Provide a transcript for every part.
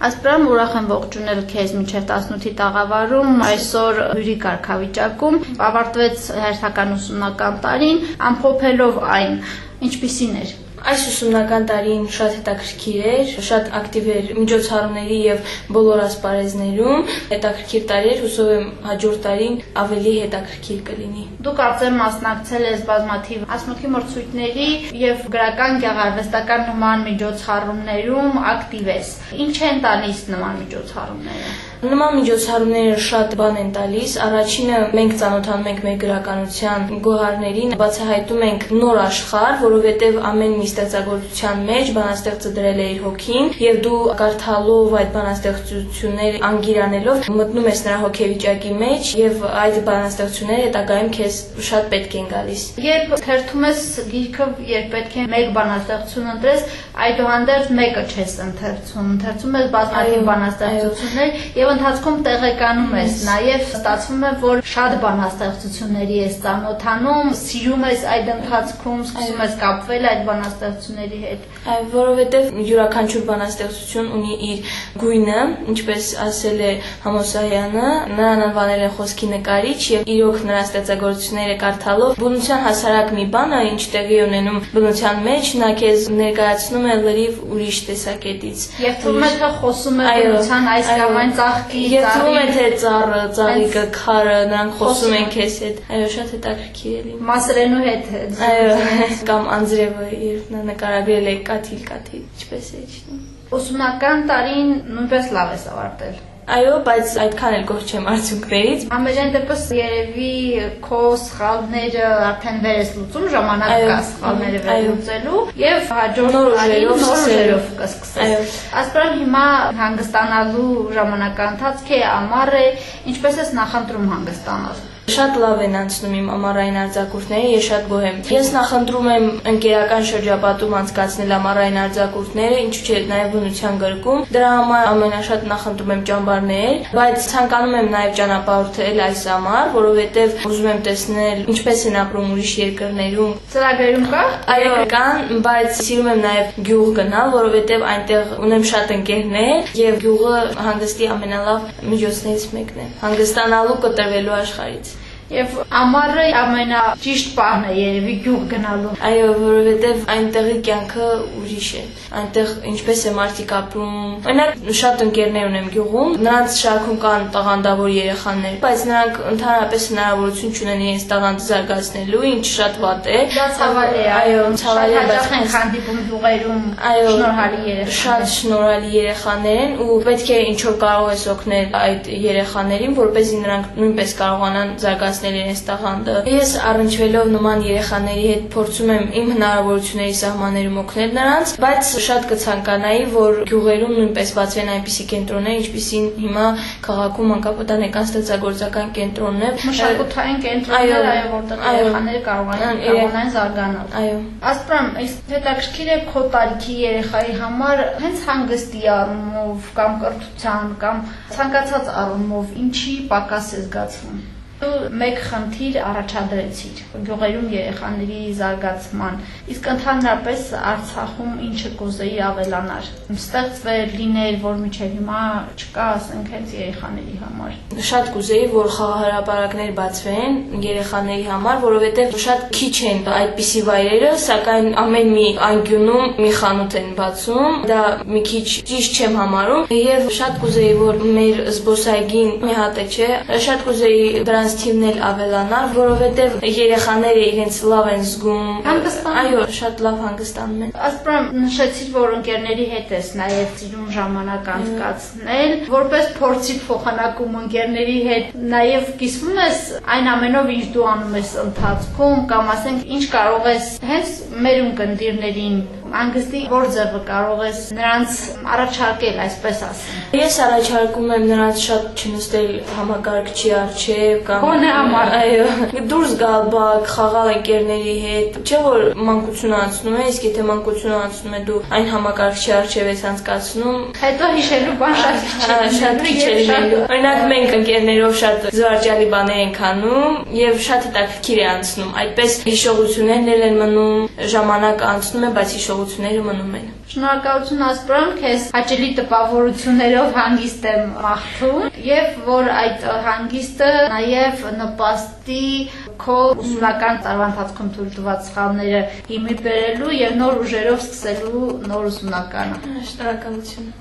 Ասպրամ ուրախ եմ ողջունել քեզ մինչև 18-ի տաղավարում այսօր հյուրի կարգավիճակում ավարտվեց հերթական ուսումնական տարին ամփոփելով այն ինչպիսին էր Այս ուսումնական տարին շատ հետաքրքիր էր, շատ ակտիվ էր միջոցառումների եւ բոլոր ասպարեզներում։ Հետաքրքիր տարի էր, հուսով եմ հաջորդ տարին ավելի հետաքրքիր կլինի։ Դու կարծեմ մասնակցել ես բազմաթիվ ասմունքի մրցույթների եւ գրական գեղարվեստական նման միջոցառումներում ակտիվ ես։ Ինչ են տալիս նման միջոցառումները։ Նման միջոցառումները շատ բան են տալիս։ Առաջինը մենք ծանոթանում ենք մեր գրականության գոհարներին, բացահայտում ենք նոր աշխարհ, որովհետև ամեն մի ստեղծագործության մեջ բանաստեղծը դրել է իր հոգին, եւ դու կարդալով այդ բանաստեղծությունները անգիրանելով մտնում ես նրա հոգեվիճակի մեջ եւ այդ բանաստեղծությունները հետագայում քեզ շատ պետք են գալիս։ Երբ թերթում ես գիրքը, երբ պետք է մեկ բանաստեղծություն ընտրես, այդուհանդերձ մեկը չես ընթերցում, ընթերցում ես բազմաթիվ բանաստեղծություններ եւ ընթացքում տեղեկանում ես, նաև ստացվում է, որ շատ բանաստեղծությունների ես ծանոթանում, սիրում ես այդ ընթացքում, սկսում ես կապվել այդ բանաստեղծությունների հետ։ Այո, որովհետև յուրաքանչյուր բանաստեղծություն ունի իր գույնը, ինչպես ասել է Համոսայանը, նրան անվանել են խոսքի նկարիչ եւ իրոք նրա ստեղծագործությունները կարդալով բնության հասարակ մի բան է, ինչ տեղի ունենում բնության մեջ, նա քեզ ներկայացնում է լրիվ ուրիշ տեսակետից։ Եվ թվում է թե խոսում է բնության այս կամ այն ծաղ ծաղկի, եւ թվում է թե ծառը, ծաղիկը, քարը, նրանք խոսում են քեզ հետ։ Այո, շատ հետաքրքիր է լինում։ Մասրենու հետ։ Այո, կամ անձրևը, երբ նա նկարագրել է կաթիլ, կաթիլ, ինչպես է իջնում։ Ուսումնական տարին նույնպես լավ է ավարտել։ Այո, բայց այդքան էլ գոհ չեմ արդյունքներից։ Ամենայն դեպս երևի քո սխալները արդեն վեր ես լուծում, ժամանակ կա սխալները վերլուծելու եւ հաջորդ նորերով նորերով կսկսես։ Ասպրան հիմա հանգստանալու ժամանակահատվածք է, ամառ է, ինչպես ես նախընտրում հանգստանալ։ Շատ լավ են անցնում իմ ամառային արձակուրդները, ես շատ գոհ եմ։ Ես նախընտրում եմ ընկերական շրջապատում անցկացնել ամառային արձակուրդները, ինչու՞ չէ նաև բնության գրկում։ Դրա համար ամենաշատ նախընտրում եմ ճամբարներ, բայց ցանկանում եմ նաև ճանապարհորդել այս ամառ, որովհետև ուզում եմ տեսնել ինչպես են ապրում ուրիշ երկրներում։ Ծրագրերում կա։ Այո, կան, բայց սիրում եմ նաև գյուղ գնալ, որովհետև այնտեղ ունեմ շատ ընկերներ եւ գյուղը հանգստի ամենալավ միջոցներից մեկն է։ Հանգստանալու կտրվելու աշխարհից։ Եվ ամառը ամենաճիշտ պահն է երևի գյուղ գնալու։ Այո, որովհետև այնտեղի կյանքը ուրիշ է։ Այնտեղ ինչպես է մարդիկ ապրում։ Օրինակ շատ ընկերներ ունեմ գյուղում, նրանց շարքում կան տաղանդավոր երեխաներ, բայց նրանք ընդհանրապես հնարավորություն չունեն իրենց տաղանդը զարգացնելու, ինչ շատ վատ է։ Դա ցավալի է, այո, ցավալի է, բայց են հանդիպում գյուղերում այո, շնորհալի երեխաներ։ Շատ շնորհալի երեխաներ են ու պետք է ինչ որ կարող ես օգնել այդ երեխաներին, որպեսզի նրանք նույնպես կարողանան զարգացնել զարգացնել իրենց տաղանդը։ Ես առնչվելով նման երեխաների հետ փորձում եմ իմ հնարավորությունների սահմաններում օգնել նրանց, բայց շատ կցանկանայի, որ գյուղերում նույնպես բացվեն այնպիսի կենտրոններ, ինչպիսին հիմա քաղաքում անկապոտանեկան ստեղծագործական կենտրոնն է, մշակութային կենտրոններ, այո, որտեղ երեխաները կարողանան կարողանան զարգանալ։ Այո։ Ասպրամ, իսկ հետաքրքիր է քո տարիքի երեխայի համար հենց հանգստի առումով կամ կրթության կամ ցանկացած առումով ինչի պակաս է զգացվում մեկ խնդիր առաջադրեցիր գյուղերում երեխաների զարգացման իսկ ընդհանրապես Արցախում ինչը կուզեի ավելանար ստեղծվել լիներ որ միջև հիմա չկա ասենք հենց երեխաների համար շատ կուզեի որ խաղահարապարակներ բացվեն երեխաների համար որովհետև շատ քիչ են այդպիսի վայրերը սակայն ամեն մի անկյունում մի խանութ են բացում դա մի քիչ ճիշտ չեմ համարում եւ շատ կուզեի որ մեր զբոսայգին մի հատ է չէ շատ կուզեի դրան նրանց թիվն էլ ավելանար, որովհետև երեխաները իրենց լավ են զգում։ Այո, շատ լավ հանգստանում են։ Ասպրամ նշեցիր, որ ընկերների հետ ես նաև ծիրուն ժամանակ անցկացնել, որպես փորձի փոխանակում ընկերների հետ նաև կիսվում ես այն ամենով, ինչ դու անում ես ընթացքում, կամ ասենք, ինչ կարող ես հենց մեր ունկնդիրներին անգստի որ ձևը կարող ես նրանց առաջարկել, այսպես ասեմ։ Ես առաջարկում եմ նրանց շատ չնստել համակարգչի առջև կամ Գոնե համար, այո, դուրս գալ բակ, խաղալ ընկերների հետ։ Չէ որ մանկությունը անցնում է, իսկ եթե մանկությունը անցնում է դու այն համակարգչի առջև ես անցկացնում, հետո հիշելու բան շատ շատ քիչ է լինելու։ Օրինակ մենք ընկերներով շատ զվարճալի բաներ ենք անում եւ շատ հետաքրքիր է անցնում։ Այդպես հիշողություններն են մնում, ժամանակ անցնում է, բայց հիշող հիշողությունները մնում են։ Շնորհակալություն Ասպրան, քեզ հաճելի տպավորություններով հանգիստ եմ մաղթում եւ որ այդ հանգիստը նաեւ նպաստի քո ուսումնական տարվա ընթացքում թույլ տված սխալները հիմի բերելու եւ նոր ուժերով սկսելու նոր ուսումնականը։ Շնորհակալություն։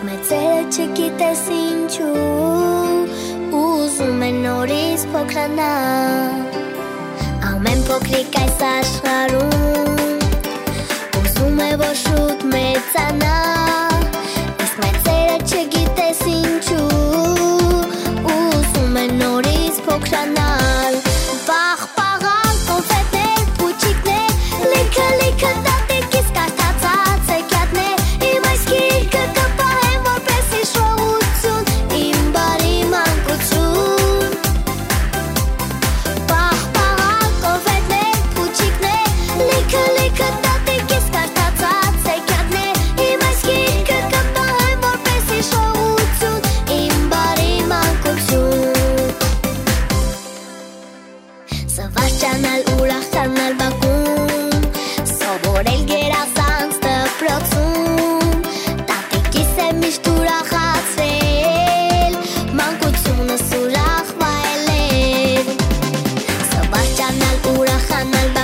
Մերմեծերը չգիտես ինչու Ուզում են նորից փոքրանալ Ամեն փոքրիկ այս աշխարում Ուզում է որ շուտ մեծանա Իսկ մեծերը չգիտես ինչու Ուզում են նորից փոքրանալ ուրախանալ բակում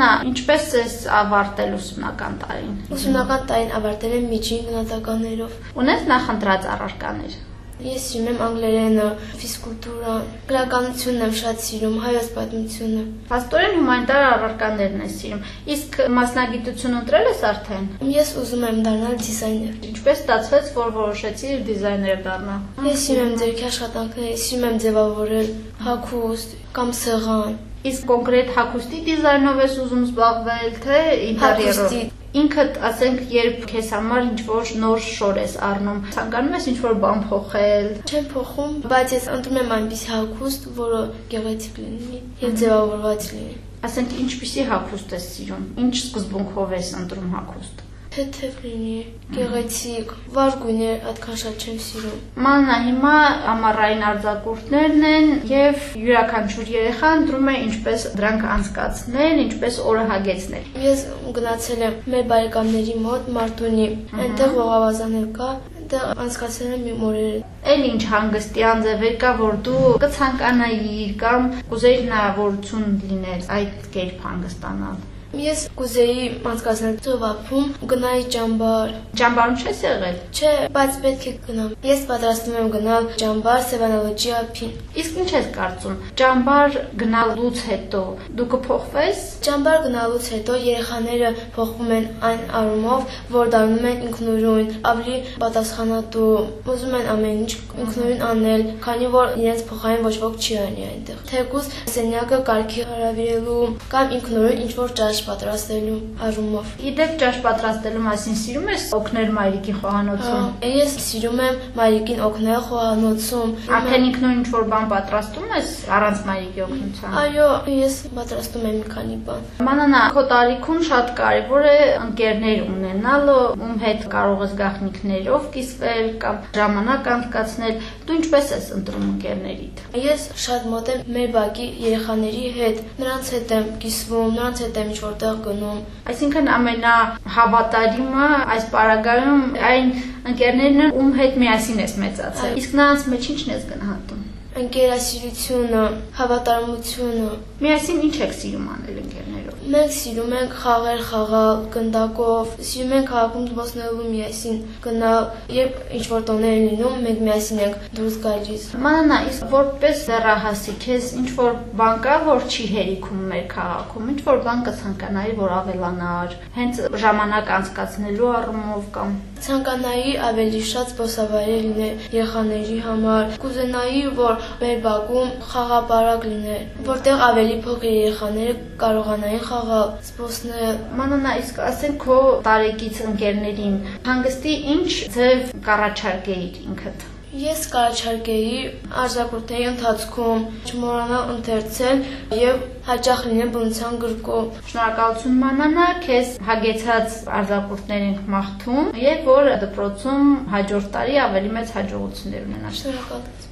Մանանա, ինչպես ես ավարտել ուսումնական տարին։ Ուսումնական տարին ավարտել եմ միջին գնահատականներով։ Ունես նախընտրած առարկաներ։ Ես սիրում եմ անգլերենը, ֆիզկուլտուրա, գրականությունն եմ շատ սիրում, հայոց պատմությունը։ Աստորեն հումանիտար առարկաներն ես սիրում։ Իսկ մասնագիտություն ընտրել ես արդեն։ Ես ուզում եմ դառնալ դիզայներ։ Ինչպես ստացվեց, որ որոշեցի դիզայներ դառնալ։ Ես սիրում եմ ձերքի աշխատանքները, սիրում եմ ձևավորել հագուստ կամ սեղան։ Իսկ կոնկրետ հագուստի դիզայնով ես ուզում զբաղվել, թե ինտերիերով։ Ինքդ, ասենք, երբ քեզ համար ինչ-որ նոր շոր ես առնում, ցանկանում ես ինչ-որ բան փոխել։ Չեմ փոխում, բայց ես ընտրում եմ այնպիսի հագուստ, որը գեղեցիկ լինի եւ ձևավորված լինի։ Ասենք, ինչպիսի հագուստ ես սիրում։ Ինչ սկզբունքով ես ընտրում հագուստ։ Թեթև լինի, գեղեցիկ, վառ գույներ այդքան շատ չեմ սիրում։ Մանա հիմա ամառային արձակուրդներն են եւ յուրաքանչյուր երեխա ընտրում է ինչպես դրանք անցկացնել, ինչպես օրը հագեցնել։ Ես գնացել եմ մեր բարեկամների մոտ Մարտունի, այնտեղ ողավազանել կա, այնտեղ անցկացել եմ իմ օրերը։ Էլ ինչ հանգստյան ձևեր կա, որ դու կցանկանայիր կամ կուզեիր հնարավորություն լիներ այդ կերպ հանգստանալ։ Ես կուզեի անցկացնել ծովափում, գնայի ճամբար։ Ճամբարում չես եղել։ Չէ, բայց պետք է գնամ։ Ես պատրաստվում եմ գնալ ճամբար Սևանալոջի ափին։ Իսկ ինչ ես կարծում։ Ճամբար գնալուց հետո դու կփոխվես։ Ճամբար գնալուց հետո երեխաները փոխվում են այն առումով, որ դառնում են ինքնուրույն, ավելի պատասխանատու, ուզում են ամեն ինչ ինքնուրույն անել, քանի որ իրենց փոխային ոչ ոք չի անի այնտեղ։ Թեկուզ սենյակը կարգի հարավիրելու կամ ինքնուրույն ինչ որ ճաշ պատրաստելու առումով։ Իդեպ ճաշ պատրաստելու մասին սիրում ես օգնել մայրիկի խոհանոցում։ Ա, Ես սիրում եմ մայրիկին օգնել խոհանոցում։ Արդեն ինքնուրույն ինչ-որ բան պատրաստում ես առանց մայրիկի օգնության։ Այո, ես պատրաստում եմ մի քանի բան։ Մանանա, քո տարիքում շատ կարևոր է ընկերներ ունենալը, ում հետ կարող ես գաղտնիքներով կիսվել կամ ժամանակ անցկացնել։ Դու ինչպես ես ընտրում ընկերներիդ։ Ես շատ մոտ եմ մեր բակի երեխաների հետ։ Նրանց հետ եմ կիսվում, նրանց հետ եմ ինչ-որ տեղ գնում։ Այսինքն ամենահավատարիմը այս պարագայում այն ընկերներն են, ում հետ միասին ես մեծացել։ Իսկ նրանց մեջ ի՞նչն ես գնահատում։ Ընկերասիրությունը, հավատարմությունը։ Միասին ինչ եք սիրում անել ընկերներով։ Մենք սիրում ենք խաղեր խաղալ գնդակով, սիրում ենք քաղաքում զբոսնելու միասին գնալ, երբ ինչ-որ տոներ են լինում, մենք միասին ենք դուրս գալիս։ Մանանա, իսկ որպես դեռահասի, քեզ ինչ որ բան կա, որ չի հերիքում մեր քաղաքում, ինչ որ բան կցանկանայի, որ ավելանար, հենց ժամանակ անցկացնելու առումով կամ Ցանկանայի ավելի շատ զբոսավայր լիներ երեխաների համար։ Կուզենայի, որ մեր բակում խաղապարակ լիներ, որտեղ ավելի փոքր երեխաները կարողանային խաղալ, զբոսնել։ Մանանա, իսկ ասենք քո տարեկից ընկերներին հանգստի ինչ ձև կառաջարկեիր ինքդ։ Ես կառաջարկեի արձակուրդների ընթացքում չմոռանալ ընթերցել եւ հաճախ լինել բնության գրկով։ Շնորհակալություն Մանանա, քեզ հագեցած արձակուրդներ ենք մաղթում եւ որ դպրոցում հաջորդ տարի ավելի մեծ հաջողություններ ունենաս։ Շնորհակալություն։